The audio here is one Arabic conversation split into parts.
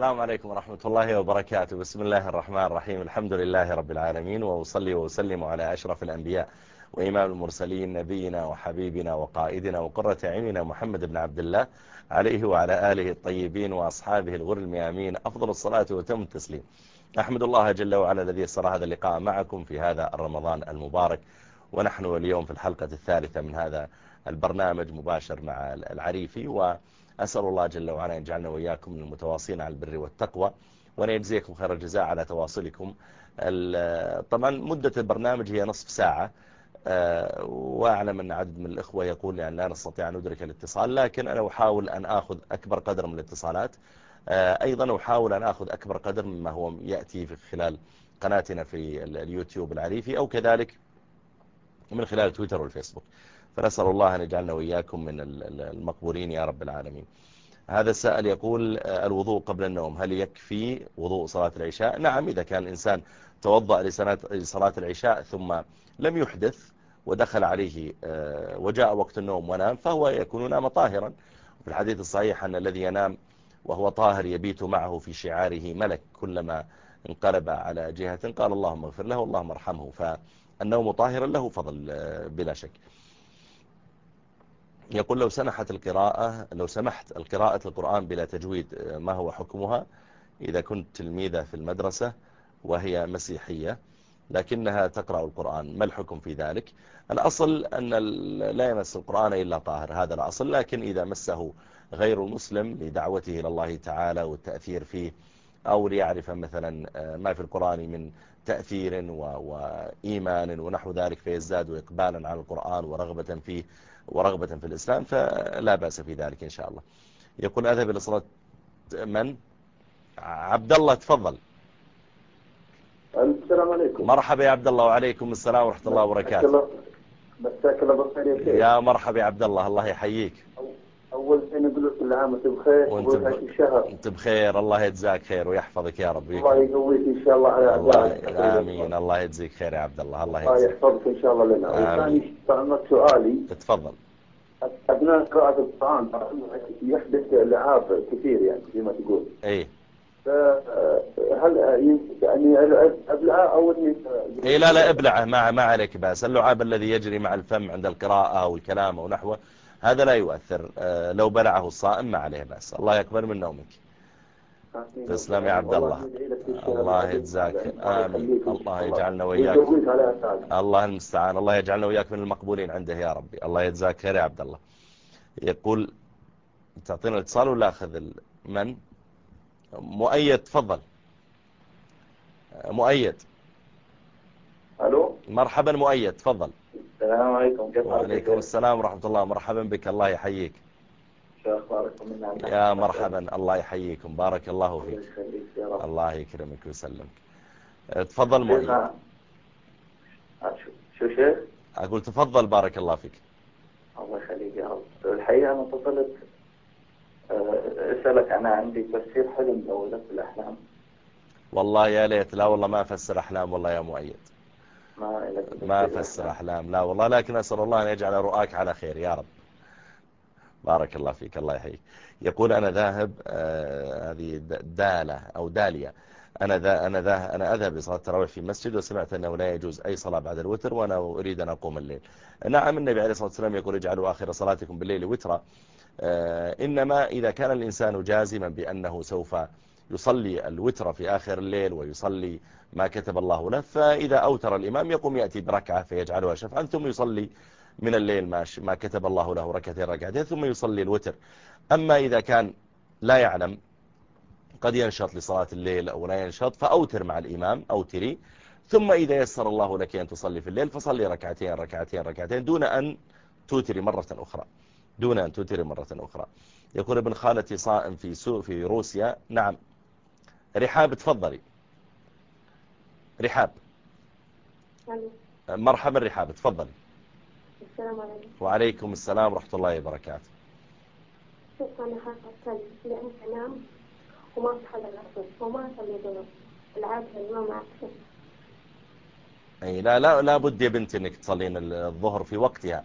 السلام عليكم ورحمة الله وبركاته. بسم الله الرحمن الرحيم. الحمد لله رب العالمين وأصلي وأسلم على أشرف الأنبياء وإمام المرسلين نبينا وحبيبنا وقائدنا وقرة عيننا محمد بن عبد الله عليه وعلى آله الطيبين وأصحابه الغر الميامين. أفضل الصلاة وتم التسليم. أحمد الله جل وعلا الذي يسر هذا اللقاء معكم في هذا الرمضان المبارك. ونحن اليوم في الحلقة الثالثة من هذا البرنامج مباشر مع العريفي. وأسأل الله جل وعلا أن يجعلنا وإياكم من المتواصلين على البر والتقوى وأن يجزيكم خير الجزاء على تواصلكم. طبعا مدة البرنامج هي نصف ساعة آه، وأعلم أن عدد من الإخوة يقول أن لا نستطيع أن ندرك الاتصال لكن أنا أحاول أن أخذ أكبر قدر من الاتصالات. آه، أيضا أحاول أن أخذ أكبر قدر مما هو يأتي في خلال قناتنا في اليوتيوب العريفي أو كذلك من خلال تويتر والفيسبوك. فنسأل الله أن يجعلنا وإياكم من المقبولين يا رب العالمين. هذا السائل يقول آه، الوضوء قبل النوم هل يكفي وضوء صلاة العشاء؟ نعم إذا كان الإنسان توضأ لصلاة العشاء ثم لم يحدث ودخل عليه آه، وجاء وقت النوم ونام فهو يكون نام طاهرا. في الحديث الصحيح أن الذي ينام وهو طاهر يبيت معه في شعاره ملك كلما انقلب على جهة قال اللهم اغفر له واللهم ارحمه. فالنوم طاهرا له فضل آه، بلا شك. يقول لو سمحت القراءة لو سمحت القراءة القرآن بلا تجويد آه، ما هو حكمها؟ إذا كنت تلميذة في المدرسة وهي مسيحية لكنها تقرأ القرآن. ما الحكم في ذلك؟ الأصل أن لا يمس القرآن إلا طاهر هذا الأصل. لكن إذا مسه غير المسلم لدعوته إلى الله تعالى والتأثير فيه أو ليعرف مثلا آه، ما في القرآن من تأثير وإيمان ونحو ذلك فيزداد إقبالا على القرآن ورغبة فيه ورغبة في الإسلام فلا بأس في ذلك إن شاء الله. يقول أذهب إلى صلاة من؟ عبد الله تفضل. السلام عليكم. مرحبا يا عبد الله وعليكم السلام ورحمة الله وبركاته. مساك الله بالخير يا مرحبا يا عبد الله الله يحييك. أول شيء نقول كل عام وأنت بخير وأنت ب... أنت بخير الله يجزاك خير ويحفظك يا رب الله يقويك إن شاء الله على الله آمين الله يجزيك خير يا عبد الله الله يجزيك. الله يحفظك إن شاء الله لنا. وثاني سؤالي. تفضل. أثناء قراءة القرآن يحدث لعاب كثير يعني زي ما تقول. إيه. هل يعني ابلعه أو أني اي لا لا ابلعه ما ما عليك بأس. اللعاب الذي يجري مع الفم عند القراءة أو الكلام أو نحوه هذا لا يؤثر. آه، لو بلعه الصائم ما عليه بأس. الله يكبر من نومك. تسلم يا عبد الله. الله يجزاك. آمين. الله يجعلنا وإياك. الله المستعان. الله يجعلنا وإياك من المقبولين عنده يا ربي. الله يجزاك خير يا عبد الله. يقول تعطينا الاتصال ولا أخذ من؟ مؤيد تفضل. مؤيد. ألو؟ مرحبا مؤيد تفضل. السلام عليكم. كيف وعليكم السلام ورحمة الله. مرحبا بك. الله يحييك. شو يا مرحبا. الله يحييكم. بارك الله فيك. الله يكرمك ويسلمك. تفضل مؤيد شو شيخ أقول تفضل. بارك الله فيك. الله يخليك يا رب. الحقيقة أنا اتصلت أسألك. أنا عندي تفسير حلم لو في الأحلام. والله يا ليت. لا والله ما أفسر أحلام والله يا مؤيد. ما ما أفسر أحلام. لا والله لكن أسأل الله أن يجعل رؤاك على خير. يا رب. بارك الله فيك. الله يحييك. يقول أنا ذاهب آه هذه دالة أو دالية. أنا ذا أنا ذا أنا أذهب لصلاة التراويح في مسجد وسمعت أنه لا يجوز أي صلاة بعد الوتر وأنا أريد أن أقوم الليل. نعم النبي عليه الصلاة والسلام يقول اجعلوا آخر صلاتكم بالليل وترا. آه، إنما إذا كان الإنسان جازما بأنه سوف يصلي الوتر في آخر الليل ويصلي ما كتب الله له فإذا أوتر الإمام يقوم يأتي بركعة فيجعلها شفعا ثم يصلي من الليل ما, كتب الله له ركعتين ركعتين ثم يصلي الوتر. أما إذا كان لا يعلم قد ينشط لصلاة الليل أو لا ينشط فأوتر مع الإمام أوتري. ثم إذا يسر الله لك أن تصلي في الليل فصلي ركعتين ركعتين ركعتين دون أن توتري مرة أخرى. دون أن توتري مرة أخرى. يقول ابن خالتي صائم في سوء في روسيا نعم. رحاب تفضلي. رحاب. مرحبا رحاب تفضلي. السلام عليكم. وعليكم السلام ورحمة الله وبركاته. شوف أنا خايفة أصلي لأن أنام وما أصحى العصر وما أصلي ظهر العادة اليوم عكس أي لا لا لا بد يا بنتي إنك تصلين الظهر في وقتها.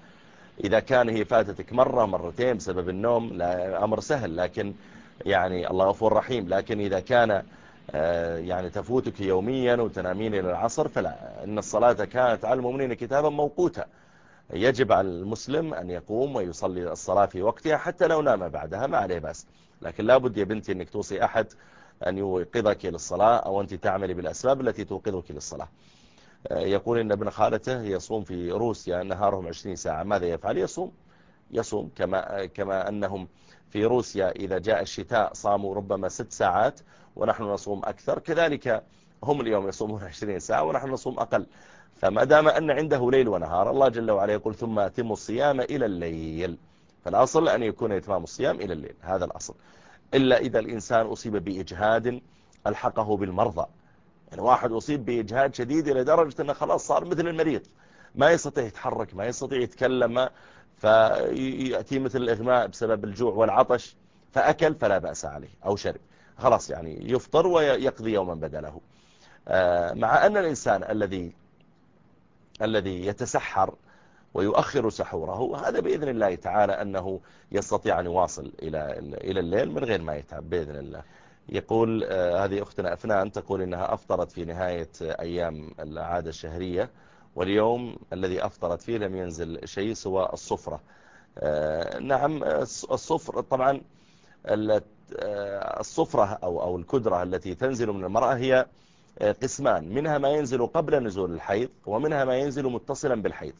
إذا كان هي فاتتك مرة مرتين بسبب النوم لا أمر سهل. لكن يعني الله غفور رحيم. لكن إذا كان آه، يعني تفوتك يوميا وتنامين إلى العصر فلا إن الصلاة كانت على المؤمنين كتابا موقوتا. يجب على المسلم أن يقوم ويصلي الصلاة في وقتها حتى لو نام بعدها ما عليه بس لكن لابد يا بنتي أنك توصي أحد أن يوقظك للصلاة أو أنت تعملي بالأسباب التي توقظك للصلاة. آه، يقول إن ابن خالته يصوم في روسيا نهارهم 20 ساعة. ماذا يفعل؟ يصوم. يصوم كما, كما أنهم في روسيا إذا جاء الشتاء صاموا ربما ست ساعات ونحن نصوم أكثر. كذلك هم اليوم يصومون 20 ساعة ونحن نصوم أقل. فما دام أن عنده ليل ونهار الله جل وعلا يقول ثم أتم الصيام إلى الليل. فالأصل أن يكون إتمام الصيام إلى الليل. هذا الأصل. إلا إذا الإنسان أصيب بإجهاد ألحقه بالمرضى. يعني واحد أصيب بإجهاد شديد إلى درجة أنه خلاص صار مثل المريض. ما يستطيع يتحرك ما يستطيع يتكلم فيأتي مثل الإغماء بسبب الجوع والعطش فأكل فلا بأس عليه أو شرب. خلاص يعني يفطر ويقضي يوما بدله. آه، مع أن الإنسان الذي الذي يتسحر ويؤخر سحوره هذا بإذن الله تعالى أنه يستطيع أن يواصل إلى إلى الليل من غير ما يتعب بإذن الله. يقول آه، هذه أختنا أفنان تقول إنها أفطرت في نهاية أيام العادة الشهرية واليوم الذي أفطرت فيه لم ينزل شيء سوى الصفرة. آه، نعم الصفر طبعا الصفرة أو أو الكدرة التي تنزل من المرأة هي قسمان. منها ما ينزل قبل نزول الحيض ومنها ما ينزل متصلا بالحيض.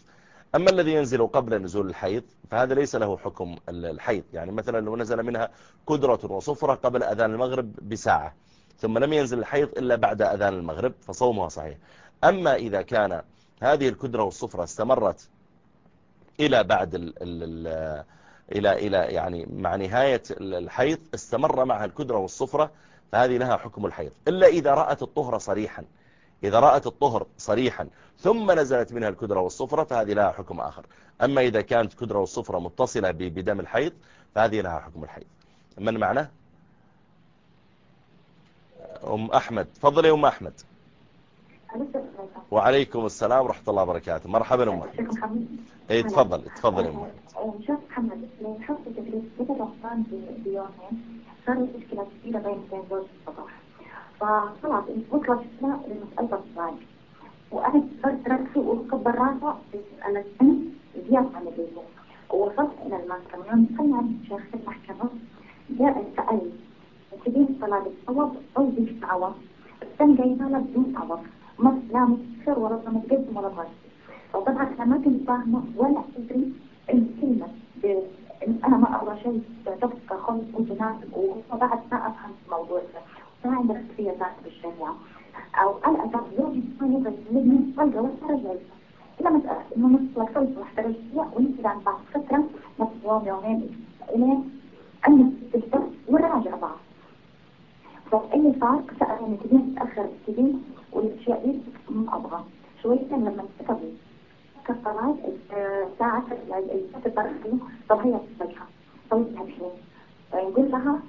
أما الذي ينزل قبل نزول الحيض فهذا ليس له حكم الحيض. يعني مثلا لو نزل منها كدرة وصفرة قبل أذان المغرب بساعة ثم لم ينزل الحيض إلا بعد أذان المغرب فصومها صحيح. أما إذا كان هذه الكدرة والصفرة استمرت إلى بعد ال ال إلى إلى يعني مع نهاية الحيض استمر معها الكدرة والصفرة فهذه لها حكم الحيض. إلا إذا رأت الطهر صريحا إذا رأت الطهر صريحا ثم نزلت منها الكدرة والصفرة فهذه لها حكم آخر. أما إذا كانت كدرة والصفرة متصلة بدم الحيض فهذه لها حكم الحيض. من معنا أم أحمد. تفضلي أم أحمد. وعليكم السلام ورحمة الله وبركاته. مرحبا أم إيه تفضل تفضل أم شيخ محمد حفظ تدريس بدأ بيومين صارت مشكلة كبيرة بين بين زوج الصباح فخلاص بكرة شفنا المسألة الصغيرة وأنا صرت ركزي وكبر راسه أنا السن زيادة عن اللزوم ووصلت إلى المحكمة يوم دخلنا عند شيخ المحكمة جاء سألني تبين الصلاة بالصواب أو بالعوض السن جايبها له بدون عوض ما لا مستشر ولا متقدم ولا غير فطبعا أنا ما كنت فاهمة ولا أدري الكلمة أنا ما اقرا شيء تفكر خالص وجنان وبعد ما أفهم الموضوع ده. ما عندي خلفيه ذات بالشريعه أو أنا اتعرف زوجي ما يقدر يسلمني طلقه ولا رجعت لما اتاكد إنه نص وصلت واحترج فيها ونمشي عن بعض فترة. نص يوم يومين الين انك تكتب ونراجع بعض. فاللي صار سألني كثير متأخر كثير والاشياء دي ما أبغى. شوية لما كتبوا كالصلاة ساعة الفجر طب هي الصبح صليت الحين نقول لها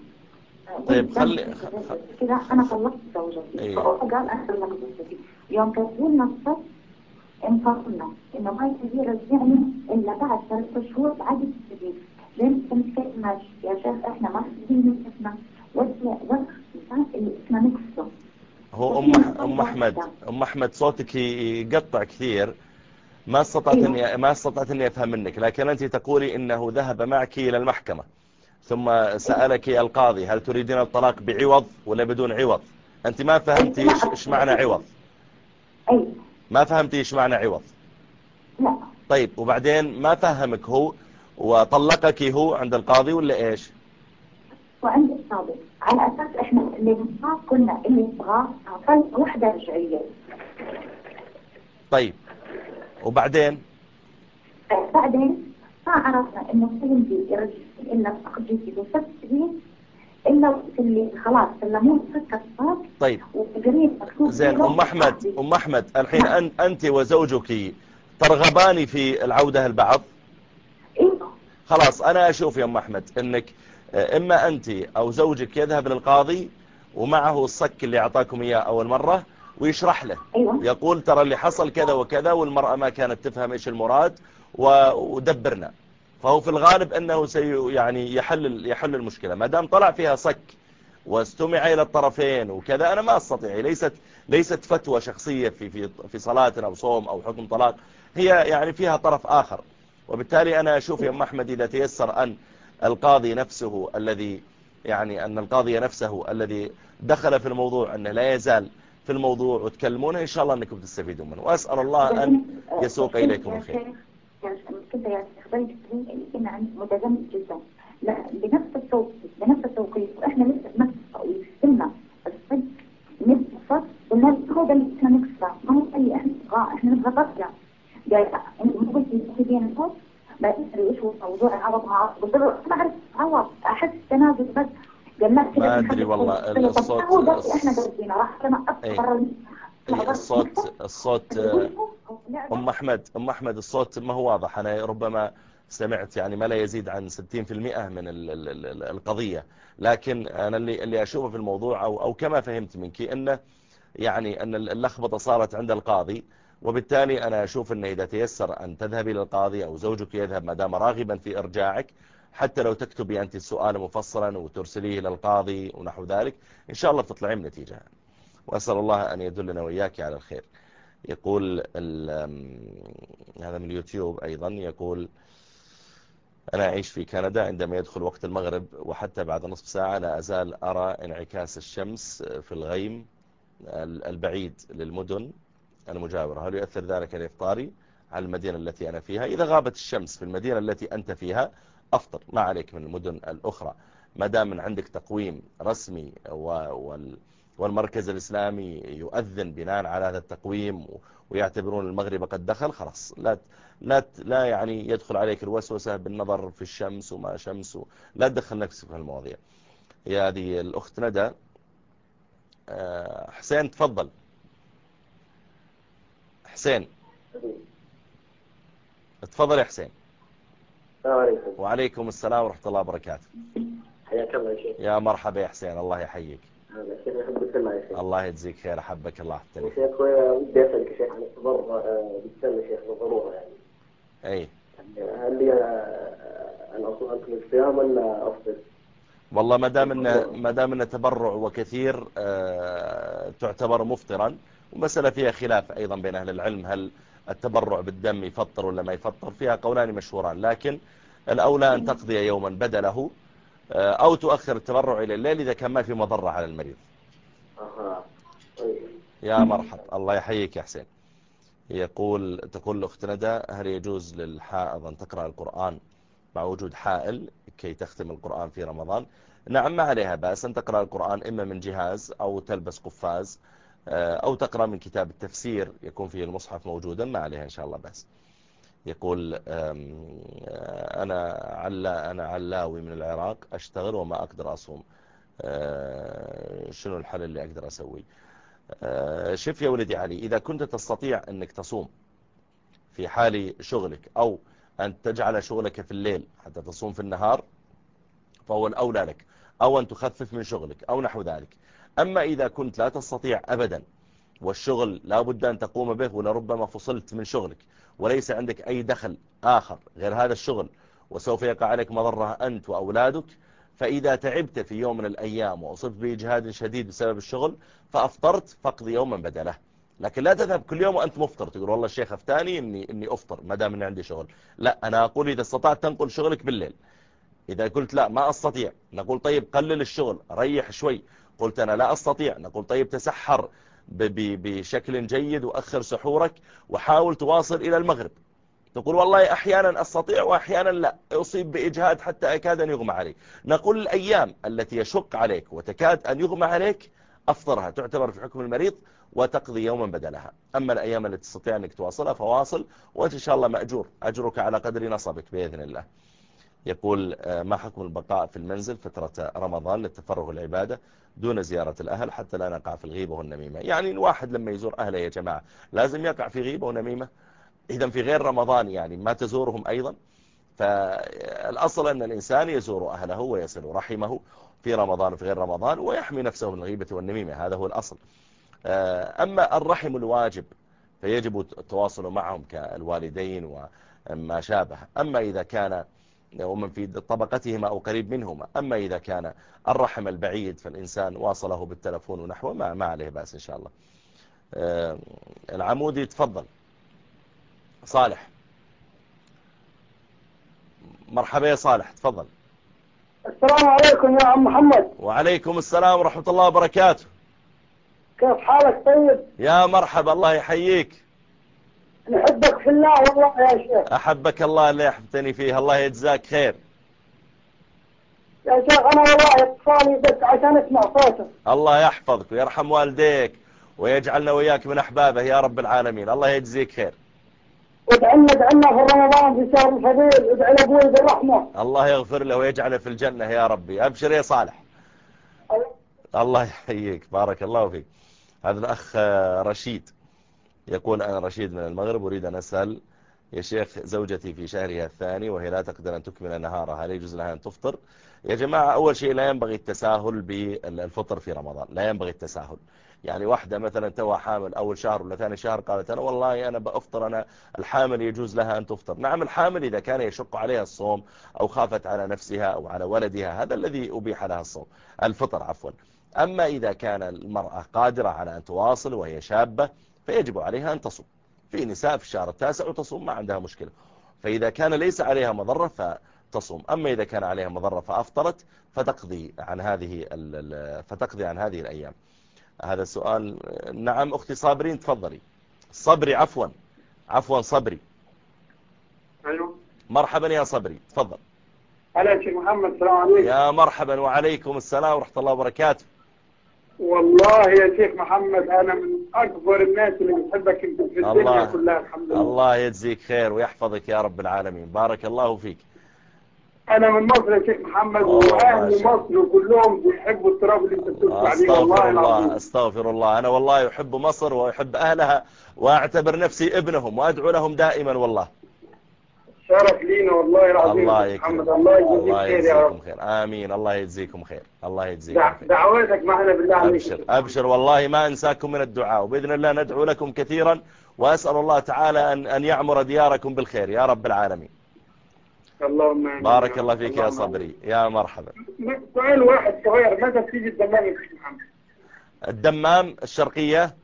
طيب خلي كذا أنا طلقت زوجتي. أيه. قال أنا طلقت زوجتي. يوم كتبوا لنا الصف انفصلنا. إنه ما يجي يرجعني إلا بعد ثلاث شهور بعد التجديد. لين كنت ماشي يا شيخ إحنا ما اسمه وجه وجه اللي اسمه نكسه هو أم أم أحمد. أم أحمد صوتك يقطع كثير. ما أستطعت أيوة. إني ما أستطعت إني أفهم منك لكن أنت تقولي إنه ذهب معك إلى المحكمة. ثم سألك القاضي هل تريدين الطلاق بعوض ولا بدون عوض؟ أنت ما فهمتي إيش معنى عوض؟ أي. ما فهمتي إيش معنى عوض؟ لا. طيب وبعدين ما فهمك هو وطلقك هو عند القاضي ولا إيش؟ وعند القاضي على أساس إحنا اللي نبغاه كنا اللي نبغاه أقل وحدة رجعية. طيب. وبعدين؟ بعدين ما عرفنا إنه سلمتي يرجع إلا فقد جيتي سنين إلا اللي خلاص سلموه سكر الصوت. طيب. وقريب زين أم أحمد أم أحمد الحين أنت وزوجك ترغبان في العودة البعض أيوه خلاص أنا أشوف يا أم أحمد إنك إما أنت أو زوجك يذهب للقاضي ومعه الصك اللي أعطاكم إياه أول مرة ويشرح له. أيوة. يقول ترى اللي حصل كذا وكذا والمرأة ما كانت تفهم إيش المراد ودبرنا. فهو في الغالب أنه سي يعني يحل يحل المشكلة. ما دام طلع فيها صك واستمع إلى الطرفين وكذا أنا ما أستطيع. ليست ليست فتوى شخصية في في في صلاة أو صوم أو حكم طلاق. هي يعني فيها طرف آخر. وبالتالي أنا أشوف يا أم أحمد إذا تيسر أن القاضي نفسه الذي يعني أن القاضي نفسه الذي دخل في الموضوع أنه لا يزال في الموضوع وتكلمونه إن شاء الله أنكم تستفيدون منه. وأسأل الله أن يسوق إليكم الخير. كنت يعني استخدمت إن عندي جدا. لا بنفس التوقيت بنفس التوقيت. وإحنا لسه بنفس التوقيت. سنة الصدق نبقى قلنا هو ده اللي إحنا نكسره ما هو اللي إحنا إحنا نبغى انت مو قلتي تبين الصوت ما الموضوع عوض مع ما أحس تنازل بس ما أدري والله الصوت هو بس إحنا راح لما اكبر إيه، الصوت الصوت أم أحمد أم أحمد الصوت ما هو واضح. أنا ربما سمعت يعني ما لا يزيد عن 60% من القضية. لكن أنا اللي, اللي أشوفه في الموضوع أو, أو كما فهمت منك أنه يعني أن اللخبطة صارت عند القاضي. وبالتالي أنا أشوف أنه إذا تيسر أن تذهبي للقاضي أو زوجك يذهب ما دام راغبا في إرجاعك حتى لو تكتبي أنت السؤال مفصلا وترسليه للقاضي ونحو ذلك إن شاء الله بتطلعين بنتيجة وأسأل الله أن يدلنا وإياك على الخير. يقول هذا من اليوتيوب أيضا يقول أنا أعيش في كندا عندما يدخل وقت المغرب وحتى بعد نصف ساعة لا أزال أرى انعكاس الشمس في الغيم البعيد للمدن. المجاورة هل يؤثر ذلك الإفطاري على المدينة التي أنا فيها؟ إذا غابت الشمس في المدينة التي أنت فيها أفطر. ما عليك من المدن الأخرى. ما دام من عندك تقويم رسمي والمركز الإسلامي يؤذن بناء على هذا التقويم ويعتبرون المغرب قد دخل خلاص. لا لا لا يعني يدخل عليك الوسوسة بالنظر في الشمس وما شمس لا تدخل نفسك في المواضيع. هي هذه الأخت ندى. آه، حسين تفضل. حسين. تفضل يا حسين. السلام عليكم. وعليكم السلام ورحمة الله وبركاته. حياك الله يا شيخ. يا مرحبا يا حسين الله يحييك. الله يجزيك خير أحبك الله يا شيخ ودي يا شيخ عن التبرع بالسنة شيخ بالضرورة يعني. أي. هل لي أن أصوم أكل الصيام ولا أفطر؟ والله ما دام انه ما دام انه تبرع وكثير آه، تعتبر مفطرا ومسألة فيها خلاف أيضا بين أهل العلم هل التبرع بالدم يفطر ولا ما يفطر؟ فيها قولان مشهوران لكن الأولى أن تقضي يوما بدله آه، أو تؤخر التبرع إلى الليل إذا كان ما في مضرة على المريض. يا مرحب الله يحييك يا حسين. يقول تقول الأخت ندى هل يجوز للحائض أن تقرأ القرآن مع وجود حائل كي تختم القرآن في رمضان؟ نعم ما عليها بأس أن تقرأ القرآن إما من جهاز أو تلبس قفاز أو تقرأ من كتاب التفسير يكون فيه المصحف موجودا ما عليها إن شاء الله بأس. يقول آه، أنا علا أنا علاوي من العراق أشتغل وما أقدر أصوم. آه، شنو الحل اللي أقدر أسوي شوف يا ولدي علي إذا كنت تستطيع أنك تصوم في حال شغلك أو أن تجعل شغلك في الليل حتى تصوم في النهار فهو الأولى لك. أو أن تخفف من شغلك أو نحو ذلك. أما إذا كنت لا تستطيع أبدا والشغل لا بد أن تقوم به ولربما فصلت من شغلك وليس عندك أي دخل آخر غير هذا الشغل وسوف يقع عليك مضرة أنت وأولادك. فإذا تعبت في يوم من الأيام وأصبت بإجهاد شديد بسبب الشغل فأفطرت فقضي يوما بدله. لكن لا تذهب كل يوم وأنت مفطر تقول والله الشيخ أفتاني إني, إني أفطر ما دام إني عندي شغل. لا أنا أقول إذا استطعت تنقل شغلك بالليل. إذا قلت لا ما أستطيع نقول طيب قلل الشغل ريح شوي. قلت أنا لا أستطيع نقول طيب تسحر بشكل جيد وأخر سحورك وحاول تواصل إلى المغرب. تقول والله أحيانا أستطيع وأحيانا لا أصيب بإجهاد حتى أكاد أن يغمى علي. نقول الأيام التي يشق عليك وتكاد أن يغمى عليك أفطرها تعتبر في حكم المريض وتقضي يوما بدلها. أما الأيام التي تستطيع أنك تواصلها فواصل وأنت إن شاء الله مأجور. أجرك على قدر نصبك بإذن الله. يقول آه، ما حكم البقاء في المنزل فترة رمضان للتفرغ العبادة دون زيارة الأهل حتى لا نقع في الغيبة والنميمة؟ يعني الواحد لما يزور أهله يا جماعة لازم يقع في غيبة ونميمة؟ إذا في غير رمضان يعني ما تزورهم أيضا؟ فالأصل أن الإنسان يزور أهله ويصل رحمه في رمضان وفي غير رمضان ويحمي نفسه من الغيبة والنميمة هذا هو الأصل. آه، أما الرحم الواجب فيجب التواصل معهم كالوالدين وما شابه. أما إذا كان ومن في طبقتهما أو قريب منهما. أما إذا كان الرحم البعيد فالإنسان واصله بالتلفون ونحوه ما, ما عليه بأس إن شاء الله. آه، العمودي تفضل. صالح. مرحبا يا صالح تفضل. السلام عليكم يا عم محمد. وعليكم السلام ورحمة الله وبركاته. كيف حالك طيب؟ يا مرحبا الله يحييك. نحبك في الله والله يا شيخ. أحبك الله اللي أحبتني فيه الله يجزاك خير. يا شيخ أنا والله اتصالي بك عشان أسمع صوتك. الله يحفظك ويرحم والديك ويجعلنا وياك من أحبابه يا رب العالمين الله يجزيك خير. ادعنا ادعنا في رمضان في شهر الفضيل ادعي لأبوي بالرحمة. الله يغفر له ويجعله في الجنة يا ربي. أبشر يا صالح. الله يحييك بارك الله فيك. هذا الأخ رشيد. يقول أنا رشيد من المغرب أريد أن أسأل يا شيخ زوجتي في شهرها الثاني وهي لا تقدر أن تكمل نهارها هل يجوز لها أن تفطر؟ يا جماعة أول شيء لا ينبغي التساهل بالفطر في رمضان لا ينبغي التساهل. يعني واحدة مثلا توها حامل أول شهر ولا ثاني شهر قالت أنا والله أنا بأفطر أنا الحامل يجوز لها أن تفطر. نعم الحامل إذا كان يشق عليها الصوم أو خافت على نفسها أو على ولدها هذا الذي أبيح لها الصوم الفطر عفوا. أما إذا كان المرأة قادرة على أن تواصل وهي شابة فيجب عليها أن تصوم. في نساء في الشهر التاسع وتصوم ما عندها مشكلة. فإذا كان ليس عليها مضرة فتصوم. أما إذا كان عليها مضرة فأفطرت فتقضي عن هذه فتقضي عن هذه الأيام. هذا السؤال نعم أختي صابرين تفضلي. صبري عفوا. عفوا صبري. أيوه مرحبا يا صبري تفضل. شيخ محمد السلام عليكم. يا مرحبا وعليكم السلام ورحمة الله وبركاته. والله يا شيخ محمد أنا من أكبر الناس اللي بتحبك أنت في الدنيا الله كلها الحمد لله. الله يجزيك خير ويحفظك يا رب العالمين. بارك الله فيك. أنا من مصر يا شيخ محمد الله. مصر كلهم بيحبوا التراب اللي أنت بتدفع عليه. والله الله أستغفر الله. أنا والله أحب مصر وأحب أهلها وأعتبر نفسي ابنهم وأدعو لهم دائما والله. شرف لينا والله العظيم الله محمد. الله يجزيك الله خير يا رب. يجزيكم خير. آمين. الله يجزيكم خير. الله يجزيكم دع- خير. دعواتك معنا بالله عليك. أبشر. أبشر. والله ما أنساكم من الدعاء. وبإذن الله ندعو لكم كثيرا. وأسأل الله تعالى أن, أن يعمر دياركم بالخير. يا رب العالمين. اللهم آمين. بارك الله فيك يا صبري. يا مرحبا. سؤال واحد صغير. متى بتيجي الدمام يا محمد؟ الدمام الشرقية؟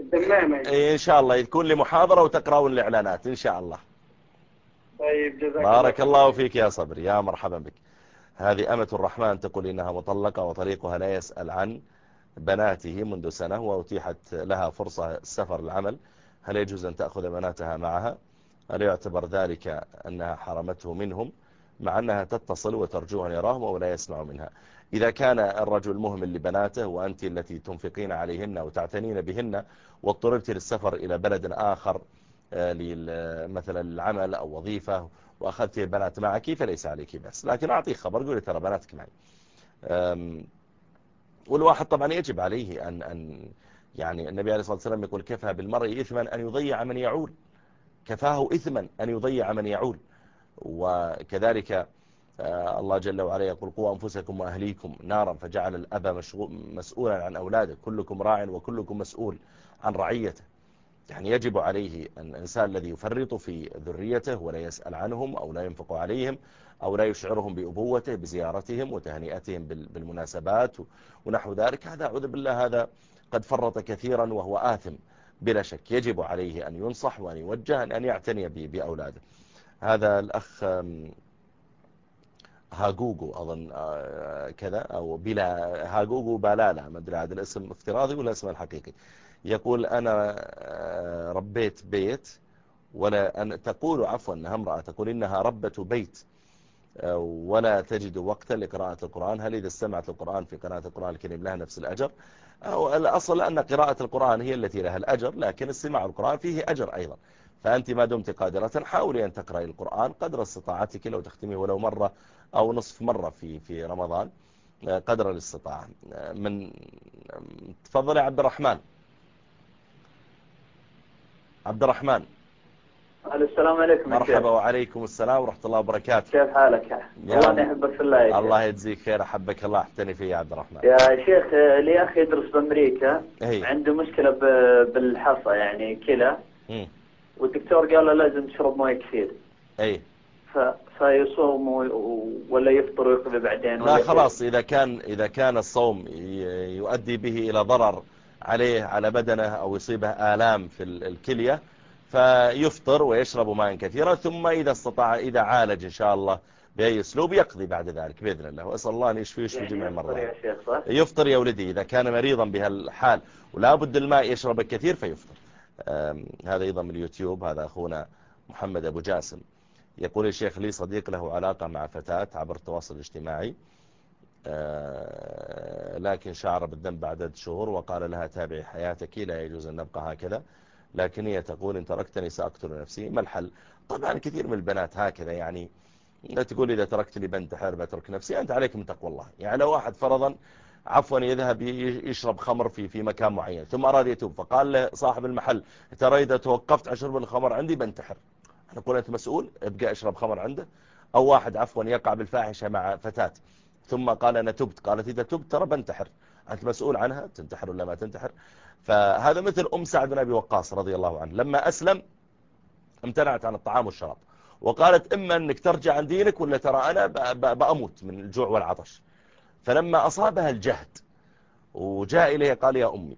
الدمام إن شاء الله. يكون لي محاضرة وتقرأون الإعلانات. إن شاء الله. طيب جزاك بارك الله فيك يا صبري يا مرحبا بك. هذه أمة الرحمن تقول إنها مطلقة وطريقها لا يسأل عن بناته منذ سنة وأتيحت لها فرصة السفر العمل. هل يجوز أن تأخذ بناتها معها؟ هل يعتبر ذلك أنها حرمته منهم؟ مع أنها تتصل وترجو أن يراهم ولا يسمع منها. إذا كان الرجل مهمل لبناته وأنت التي تنفقين عليهن وتعتنين بهن واضطررت للسفر إلى بلد آخر مثلا العمل أو وظيفة وأخذت البنات معك فليس عليك بس لكن أعطيك خبر قولي ترى بناتك معي. والواحد طبعا يجب عليه أن, أن يعني النبي عليه الصلاة والسلام يقول كفى بالمرء إثما أن يضيع من يعول. كفاه إثما أن يضيع من يعول. وكذلك آه، الله جل وعلا يقول قوا أنفسكم وأهليكم نارا. فجعل الأب مسؤولا عن أولاده. كلكم راع وكلكم مسؤول عن رعيته. يعني يجب عليه الإنسان الذي يفرط في ذريته ولا يسأل عنهم أو لا ينفق عليهم أو لا يشعرهم بأبوته بزيارتهم وتهنئتهم بال- بالمناسبات ونحو ذلك هذا أعوذ بالله هذا قد فرط كثيرا وهو آثم بلا شك. يجب عليه أن ينصح وأن يوجه أن يعتني بأولاده. هذا الأخ هاجوجو أظن آه، كذا أو بلا هاجوجو بالالا ما أدري هذا الاسم افتراضي ولا اسمه الحقيقي؟ يقول أنا آه، ربيت بيت ولا أن تقول عفوا أنها امرأة تقول إنها ربة بيت آه، ولا تجد وقتا لقراءة القرآن. هل إذا استمعت القرآن في قراءة القرآن الكريم لها نفس الأجر؟ أو الأصل أن قراءة القرآن هي التي لها الأجر لكن استماع القرآن فيه أجر أيضا. فأنت ما دمت قادرة حاولي أن تقرأي القرآن قدر استطاعتك لو تختميه ولو مرة أو نصف مرة في في رمضان آه، قدر الاستطاعة. من تفضل يا عبد الرحمن. عبد الرحمن السلام عليكم يا مرحبا. وعليكم السلام ورحمة الله وبركاته كيف حالك والله. اني أحبك في الله يا. الله يجزيك خير أحبك الله أحتني فيه يا عبد الرحمن يا شيخ لي اخ يدرس بأمريكا هي عنده مشكلة ب- بالحصى يعني كلى. والدكتور قال له لازم تشرب مويه كثير أي ف... فيصوم ولا يفطر ويقضي بعدين لا؟ خلاص إذا كان إذا كان الصوم يؤدي به إلى ضرر عليه على بدنه أو يصيبه آلام في ال- الكلية فيفطر ويشرب ماء كثيرا ثم إذا استطاع إذا عالج إن شاء الله بأي أسلوب يقضي بعد ذلك بإذن الله. وأسأل الله أن يشفي ويشفي يعني جميع يفطر المرضى؟ يفطر يا ولدي إذا كان مريضا بهالحال ولا بد الماء يشرب الكثير فيفطر. هذا أيضا من اليوتيوب هذا أخونا محمد أبو جاسم. يقول الشيخ لي صديق له علاقة مع فتاة عبر التواصل الاجتماعي. لكن شعر بالذنب بعد شهور وقال لها تابعي حياتك لا يجوز أن نبقى هكذا. لكن هي تقول إن تركتني سأقتل نفسي. ما الحل؟ طبعا كثير من البنات هكذا يعني. لا تقول إذا تركتني بنتحر بترك نفسي. أنت عليك من تقوى الله. يعني لو واحد فرضا عفوا يذهب يشرب خمر في في مكان معين ثم أراد يتوب فقال له صاحب المحل ترى إذا توقفت عن شرب الخمر عندي؟ بنتحر نقول أنت مسؤول ابقى اشرب خمر عنده. أو واحد عفوا يقع بالفاحشة مع فتاة. ثم قال أنا تبت. قالت إذا تبت ترى بنتحر. أنت مسؤول عنها؟ تنتحر ولا ما تنتحر؟ فهذا مثل أم سعد بن أبي وقاص رضي الله عنه. لما أسلم امتنعت عن الطعام والشراب. وقالت إما أنك ترجع عن دينك ولا ترى أنا بأموت من الجوع والعطش. فلما أصابها الجهد وجاء إليه قال يا أمي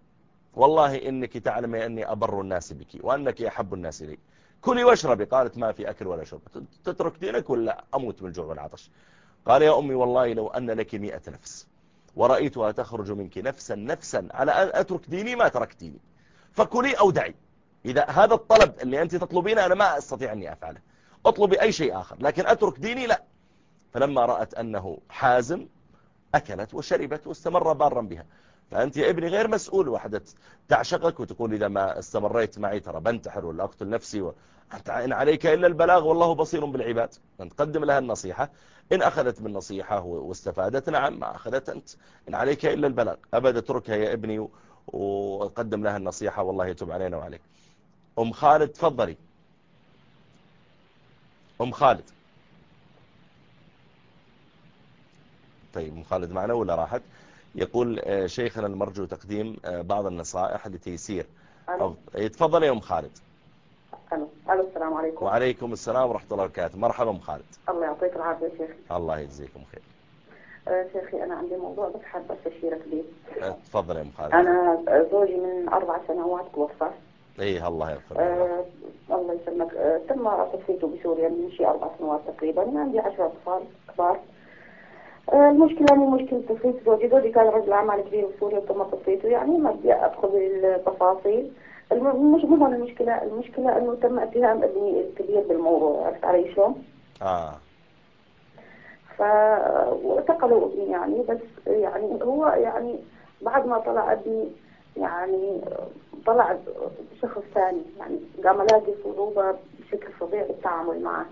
والله إنك تعلم أني أبر الناس بك وأنك أحب الناس لي كلي واشربي. قالت ما في أكل ولا شرب. تترك دينك ولا أموت من الجوع والعطش. قال يا أمي والله لو أن لك مئة نفس ورأيتها تخرج منك نفسا نفسا على أن أترك ديني ما تركت ديني. فكلي أو دعي. إذا هذا الطلب اللي أنت تطلبينه أنا ما أستطيع أني أفعله. اطلبي أي شيء آخر. لكن أترك ديني لا. فلما رأت أنه حازم أكلت وشربت واستمر بارا بها. فأنت يا ابني غير مسؤول وحدة تعشقك وتقول إذا ما استمريت معي ترى بنتحر ولا أقتل نفسي و... أنت إن عليك إلا البلاغ والله بصير بالعباد. أن تقدم لها النصيحة. إن أخذت بالنصيحة و- واستفادت نعم ما أخذت أنت. إن عليك إلا البلاغ. أبدا اتركها يا ابني وقدم لها النصيحة. والله يتوب علينا وعليك. أم خالد تفضلي. أم خالد. طيب أم خالد معنا ولا راحت؟ يقول آه، شيخنا المرجو تقديم آه، بعض النصائح لتيسير يتفضل يا أم خالد. ألو. ألو السلام عليكم. وعليكم السلام ورحمة الله وبركاته. مرحبا أم خالد. الله يعطيك العافية شيخ الله يجزيكم خير. آه شيخي أنا عندي موضوع بس حابه استشيرك به آه، تفضل يا أم خالد. أنا زوجي من أربع سنوات توفى. إيه الله يغفر آه الله يسلمك. آه تم تصفيته بسوريا من شي أربع سنوات تقريبا. عندي عشرة أطفال كبار. المشكلة مو مشكلة تصفية زوجي، زوجي كان رجل أعمال كبير بسوريا وتم تصفيته يعني ما بدي أدخل بالتفاصيل، مش مو المشكلة، المشكلة إنه تم اتهام ابني الكبير بالموضوع، عرفت علي شلون؟ آه ف واعتقلوا ابني يعني بس يعني هو يعني بعد ما طلع ابني يعني طلع شخص ثاني يعني قام الاقي صعوبة بشكل فظيع بالتعامل معه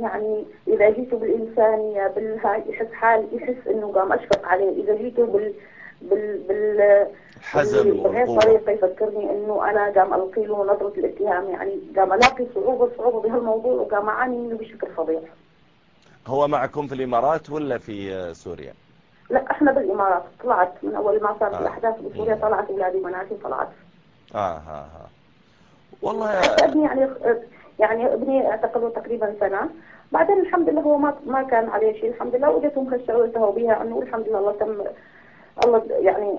يعني إذا جيته بالانسانية بالهاي يحس حال يحس إنه قام أشفق عليه. إذا جيته بال بال بال الحزم بال- بغير والقوة. طريقة يفكرني إنه أنا قام ألقي له نظرة الاتهام. يعني قام الاقي صعوبة صعوبة بهالموضوع وقام أعاني منه بشكل فظيع. هو معكم في الإمارات ولا في آه، سوريا؟ لا إحنا بالإمارات. طلعت من أول ما صارت آه. الأحداث بسوريا. طلعت اولادي مناسي طلعت. آه ها ها والله يا- ابني يعني يعني ابني اعتقلوا تقريبا سنة. بعدين الحمد لله هو ما ما كان عليه شيء. الحمد لله واجتهم هالشغله انتهوا بها إنه الحمد لله الله تم الله يعني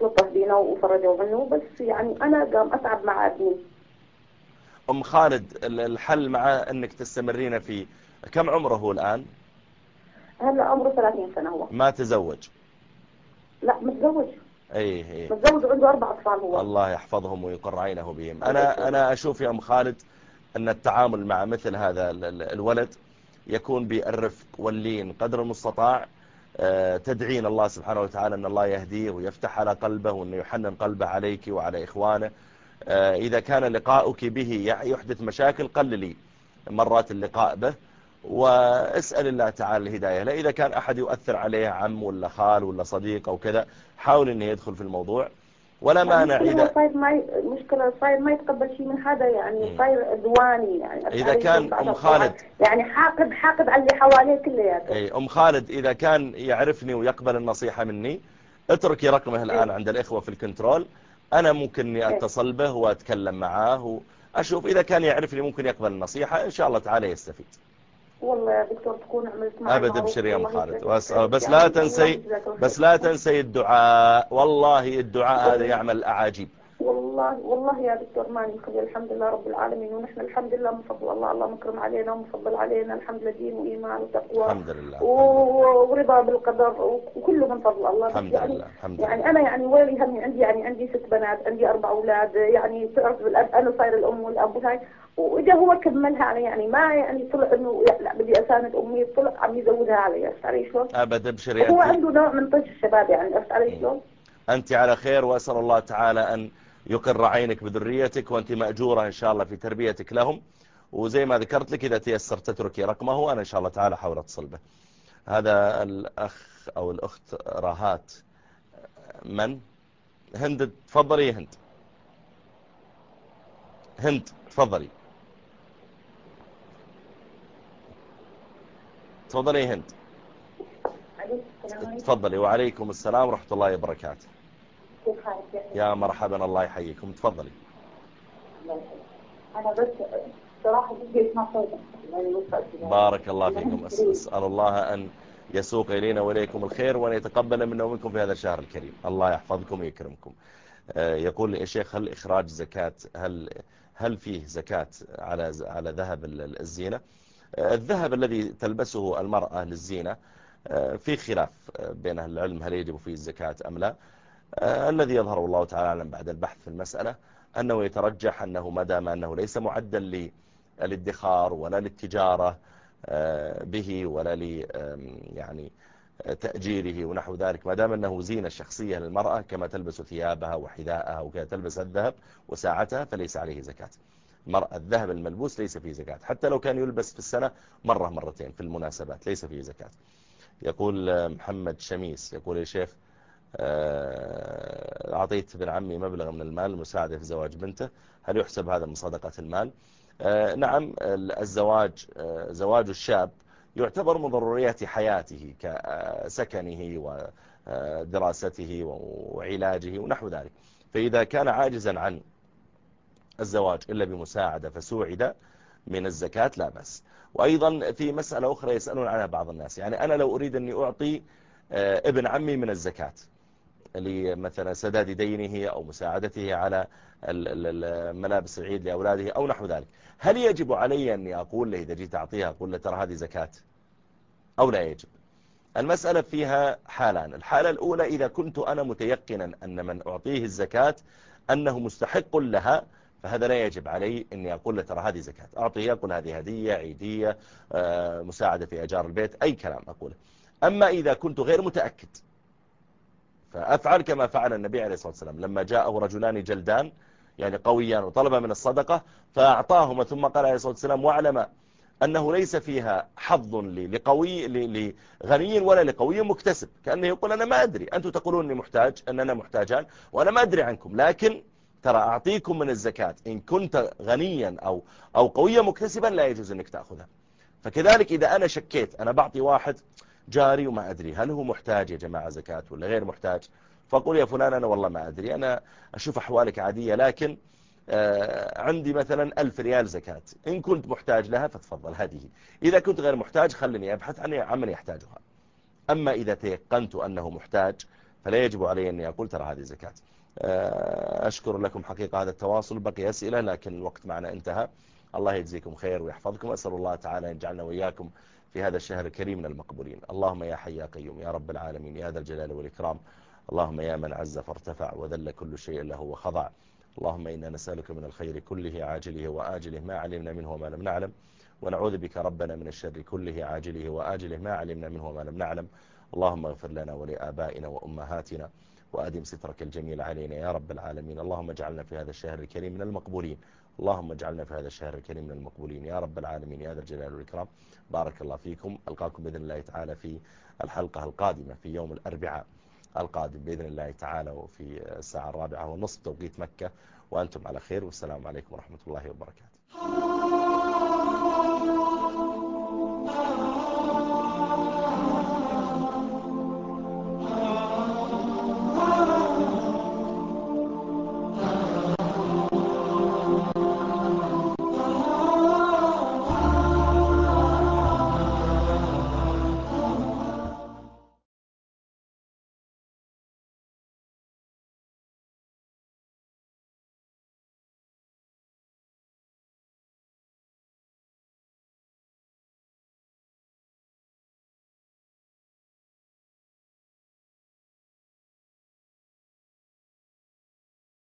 لطف بينا وفرجوا منه. بس يعني أنا قام أتعب مع ابني. أم خالد ال- الحل مع أنك تستمرين في كم عمره هو الآن؟ هلا عمره 30 سنة هو. ما تزوج؟ لا متزوج. أيه أيه. متزوج وعنده أربع أطفال هو. الله يحفظهم ويقر عينه بهم. يسلمك. أنا أشوف يا أم خالد أن التعامل مع مثل هذا ال- ال- الولد يكون بالرفق واللين قدر المستطاع. آه، تدعين الله سبحانه وتعالى أن الله يهديه ويفتح على قلبه وأنه يحنن قلبه عليك وعلى إخوانه. آه، إذا كان لقاؤك به يحدث مشاكل قللي مرات اللقاء به واسأل الله تعالى الهداية. لا إذا كان أحد يؤثر عليه عم ولا خال ولا صديق أو كذا حاول أنه يدخل في الموضوع. ولا مانع المشكلة هو إذا صاير ما المشكلة صاير ما يتقبل شيء من حدا يعني. صاير عدواني يعني إذا كان أم خالد يعني حاقد حاقد على اللي حواليه كلياته. أي أم خالد إذا كان يعرفني ويقبل النصيحة مني اتركي رقمه الآن عند الإخوة في الكنترول. أنا ممكن إني أتصل به وأتكلم معاه وأشوف إذا كان يعرفني ممكن يقبل النصيحة إن شاء الله تعالى يستفيد. والله يا دكتور تكون عملت معي أبد معروف. ابشر يا والله خالد. بس, بس لا تنسي بس. لا تنسي الدعاء والله الدعاء هذا يعمل أعاجيب والله والله يا دكتور ماني مخلي الحمد لله رب العالمين ونحن الحمد لله من فضل الله الله مكرم علينا ومفضل علينا الحمد لله دين وإيمان وتقوى الحمد لله و- ورضا بالقدر وكله من فضل الله. الحمد يعني لله الحمد يعني لله. أنا يعني ويلي همي عندي يعني عندي ست بنات عندي أربع أولاد يعني تعرف بالأب أنا صاير الأم والأب وهاي. واجا هو كملها علي يعني ما يعني طلع إنه لا بدي أساند أمي طلع عم يزودها علي عرفت علي شلون؟ أبد ابشري هو عنده نوع من طش الشباب يعني عرفت علي شلون؟ أنت على خير وأسأل الله تعالى أن يقر عينك بذريتك وأنت مأجورة إن شاء الله في تربيتك لهم. وزي ما ذكرت لك إذا تيسر تتركي رقمه أنا إن شاء الله تعالى حاول أتصل به. هذا الأخ أو الأخت راهات. من؟ هند تفضلي يا هند. هند تفضلي. تفضلي يا هند. تفضلي. وعليكم السلام ورحمة الله وبركاته. كيف حالك يا مرحبا الله يحييكم. تفضلي. أنا بس صراحة بدي اسمع صوتك. بارك الله فيكم. أسأل الله أن يسوق إلينا وإليكم الخير وأن يتقبل منا ومنكم في هذا الشهر الكريم. الله يحفظكم ويكرمكم. آه، يقول يا شيخ هل إخراج زكاة هل هل فيه زكاة على على ذهب ال- الزينة؟ آه، الذهب الذي تلبسه المرأة للزينة آه، في خلاف بين العلم هل يجب فيه الزكاة أم لا؟ الذي يظهر الله تعالى أعلم بعد البحث في المسألة أنه يترجح أنه ما دام أنه ليس معدا للادخار ولا للتجارة آه، به ولا ل يعني آه، تأجيره ونحو ذلك ما دام أنه زينة شخصية للمرأة كما تلبس ثيابها وحذاءها وكذا تلبس الذهب وساعتها فليس عليه زكاة. المرأة الذهب الملبوس ليس فيه زكاة. حتى لو كان يلبس في السنة مرة مرتين في المناسبات ليس فيه زكاة. يقول آه، محمد شميس يقول يا شيخ آه، أعطيت ابن عمي مبلغ من المال المساعدة في زواج بنته. هل يحسب هذا من صدقة المال؟ آه، نعم الزواج آه، زواج الشاب يعتبر من ضروريات حياته كسكنه ودراسته وعلاجه ونحو ذلك. فإذا كان عاجزا عن الزواج إلا بمساعدة فسوعد من الزكاة لا بأس. وأيضا في مسألة أخرى يسألون عنها بعض الناس. يعني أنا لو أريد أني أعطي آه، ابن عمي من الزكاة لمثلا سداد دينه أو مساعدته على ملابس العيد لأولاده أو نحو ذلك. هل يجب علي أني أقول له إذا جيت أعطيها أقول له ترى هذه زكاة؟ أو لا يجب؟ المسألة فيها حالان. الحالة الأولى إذا كنت أنا متيقنا أن من أعطيه الزكاة أنه مستحق لها فهذا لا يجب علي أني أقول له ترى هذه زكاة. أعطيه أقول هذه هدية عيدية آه، مساعدة في أجار البيت أي كلام أقوله. أما إذا كنت غير متأكد فأفعل كما فعل النبي عليه الصلاة والسلام. لما جاءه رجلان جلدان يعني قويان وطلب من الصدقة فأعطاهما ثم قال عليه الصلاة والسلام واعلم أنه ليس فيها حظ لقوي لغني ولا لقوي مكتسب. كأنه يقول أنا ما أدري أنتم تقولون أني محتاج أننا محتاجان وأنا ما أدري عنكم. لكن ترى أعطيكم من الزكاة. إن كنت غنيا أو, أو قويا مكتسبا لا يجوز أنك تأخذها. فكذلك إذا أنا شكيت أنا بعطي واحد جاري وما أدري هل هو محتاج يا جماعة زكاة ولا غير محتاج؟ فأقول يا فلان أنا والله ما أدري أنا أشوف أحوالك عادية لكن آه، عندي مثلا ألف ريال زكاة إن كنت محتاج لها فتفضل هذه. إذا كنت غير محتاج خلني أبحث عن عمن يحتاجها. أما إذا تيقنت أنه محتاج فلا يجب علي أني أقول ترى هذه زكاة. آه، أشكر لكم حقيقة هذا التواصل بقي أسئلة لكن الوقت معنا انتهى. الله يجزيكم خير ويحفظكم. أسأل الله تعالى أن يجعلنا وإياكم في هذا الشهر الكريم من المقبولين. اللهم يا حي يا قيوم يا رب العالمين يا ذا الجلال والإكرام. اللهم يا من عز فارتفع وذل كل شيء له وخضع. اللهم إنا نسألك من الخير كله عاجله وآجله ما علمنا منه وما لم نعلم. ونعوذ بك ربنا من الشر كله عاجله وآجله ما علمنا منه وما لم نعلم. اللهم اغفر لنا ولآبائنا وأمهاتنا. وأدم سترك الجميل علينا يا رب العالمين. اللهم اجعلنا في هذا الشهر الكريم من المقبولين. اللهم اجعلنا في هذا الشهر الكريم من المقبولين. يا رب العالمين يا ذا الجلال والإكرام. بارك الله فيكم. ألقاكم بإذن الله تعالى في الحلقة القادمة في يوم الأربعاء القادم بإذن الله تعالى وفي الساعة الرابعة ونصف توقيت مكة. وأنتم على خير والسلام عليكم ورحمة الله وبركاته.